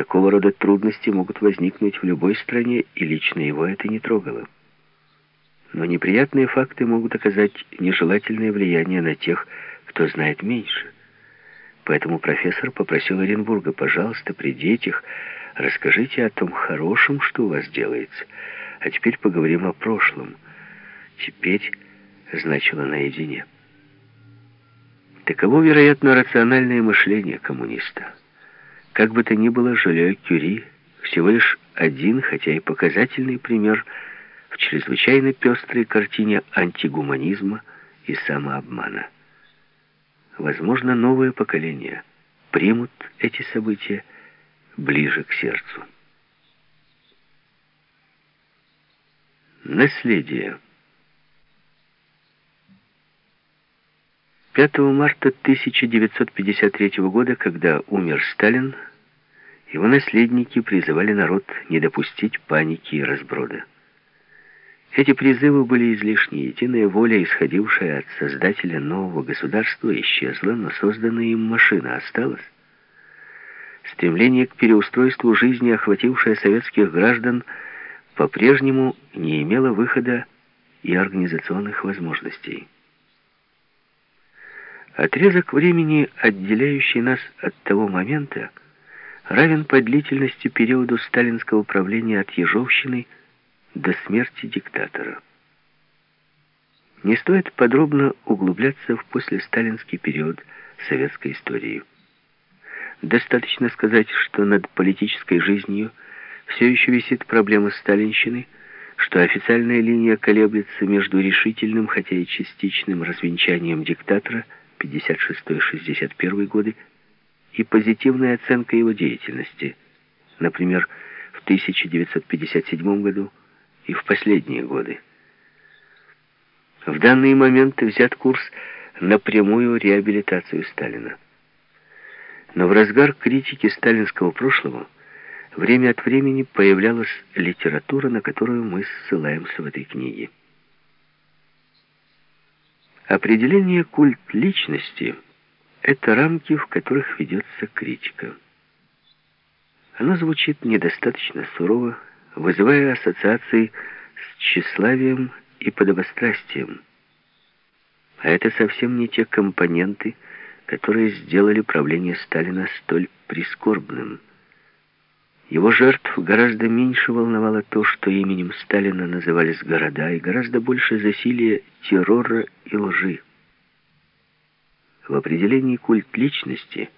Такого рода трудности могут возникнуть в любой стране, и лично его это не трогало. Но неприятные факты могут оказать нежелательное влияние на тех, кто знает меньше. Поэтому профессор попросил Оренбурга, пожалуйста, при детях расскажите о том хорошем, что у вас делается. А теперь поговорим о прошлом. Теперь значило наедине. Таково, вероятно, рациональное мышление коммуниста. Как бы то ни было, Жолио Кюри всего лишь один, хотя и показательный пример в чрезвычайно пестрой картине антигуманизма и самообмана. Возможно, новое поколение примут эти события ближе к сердцу. Наследие. 5 марта 1953 года, когда умер Сталин, его наследники призывали народ не допустить паники и разброда. Эти призывы были излишни. Единая воля, исходившая от создателя нового государства, исчезла, но созданная им машина осталась. Стремление к переустройству жизни, охватившее советских граждан, по-прежнему не имело выхода и организационных возможностей. Отрезок времени, отделяющий нас от того момента, равен по длительности периоду сталинского правления от Ежовщины до смерти диктатора. Не стоит подробно углубляться в послесталинский период советской истории. Достаточно сказать, что над политической жизнью все еще висит проблема сталинщины, что официальная линия колеблется между решительным, хотя и частичным развенчанием диктатора – 56-61 годы и позитивная оценка его деятельности, например, в 1957 году и в последние годы. В данный момент взят курс на прямую реабилитацию Сталина. Но в разгар критики сталинского прошлого время от времени появлялась литература, на которую мы ссылаемся в этой книге. Определение культ личности — это рамки, в которых ведется критика. Оно звучит недостаточно сурово, вызывая ассоциации с тщеславием и подобострастием. А это совсем не те компоненты, которые сделали правление Сталина столь прискорбным. Его жертв гораздо меньше волновало то, что именем Сталина назывались города, и гораздо больше засилие террора и лжи. В определении культ личности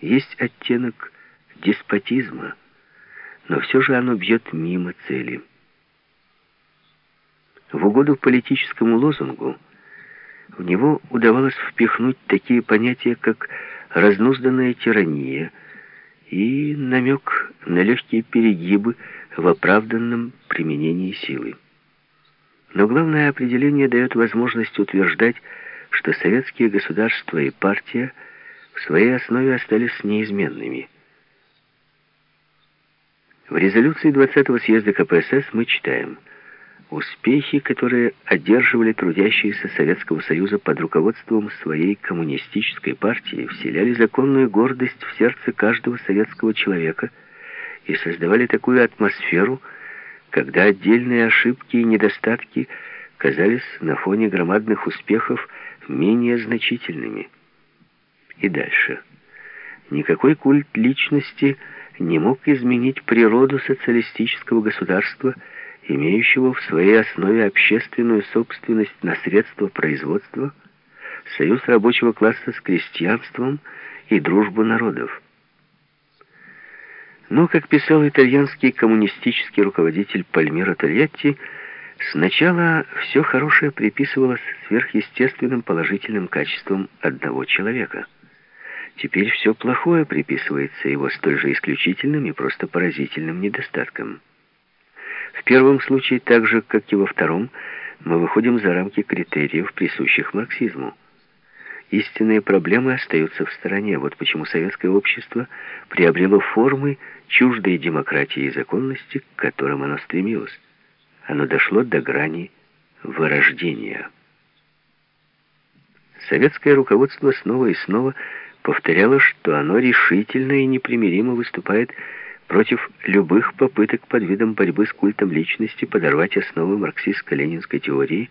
есть оттенок деспотизма, но все же оно бьет мимо цели. В угоду политическому лозунгу в него удавалось впихнуть такие понятия, как разнузданная тирания и намек на легкие перегибы в оправданном применении силы. Но главное определение дает возможность утверждать, что советские государства и партия в своей основе остались неизменными. В резолюции 20-го съезда КПСС мы читаем «Успехи, которые одерживали трудящиеся Советского Союза под руководством своей коммунистической партии, вселяли законную гордость в сердце каждого советского человека и создавали такую атмосферу, когда отдельные ошибки и недостатки казались на фоне громадных успехов менее значительными. И дальше. Никакой культ личности не мог изменить природу социалистического государства, имеющего в своей основе общественную собственность на средства производства, союз рабочего класса с крестьянством и дружбу народов. Но, как писал итальянский коммунистический руководитель Пальмиро Тольятти, сначала все хорошее приписывалось сверхъестественным положительным качествам одного человека. Теперь все плохое приписывается его столь же исключительным и просто поразительным недостаткам. В первом случае, так же, как и во втором, мы выходим за рамки критериев, присущих марксизму. Истинные проблемы остаются в стороне. Вот почему советское общество приобрело формы, чуждой демократии и законности, к которым оно стремилось. Оно дошло до грани вырождения. Советское руководство снова и снова повторяло, что оно решительно и непримиримо выступает против любых попыток под видом борьбы с культом личности подорвать основы марксистско-ленинской теории,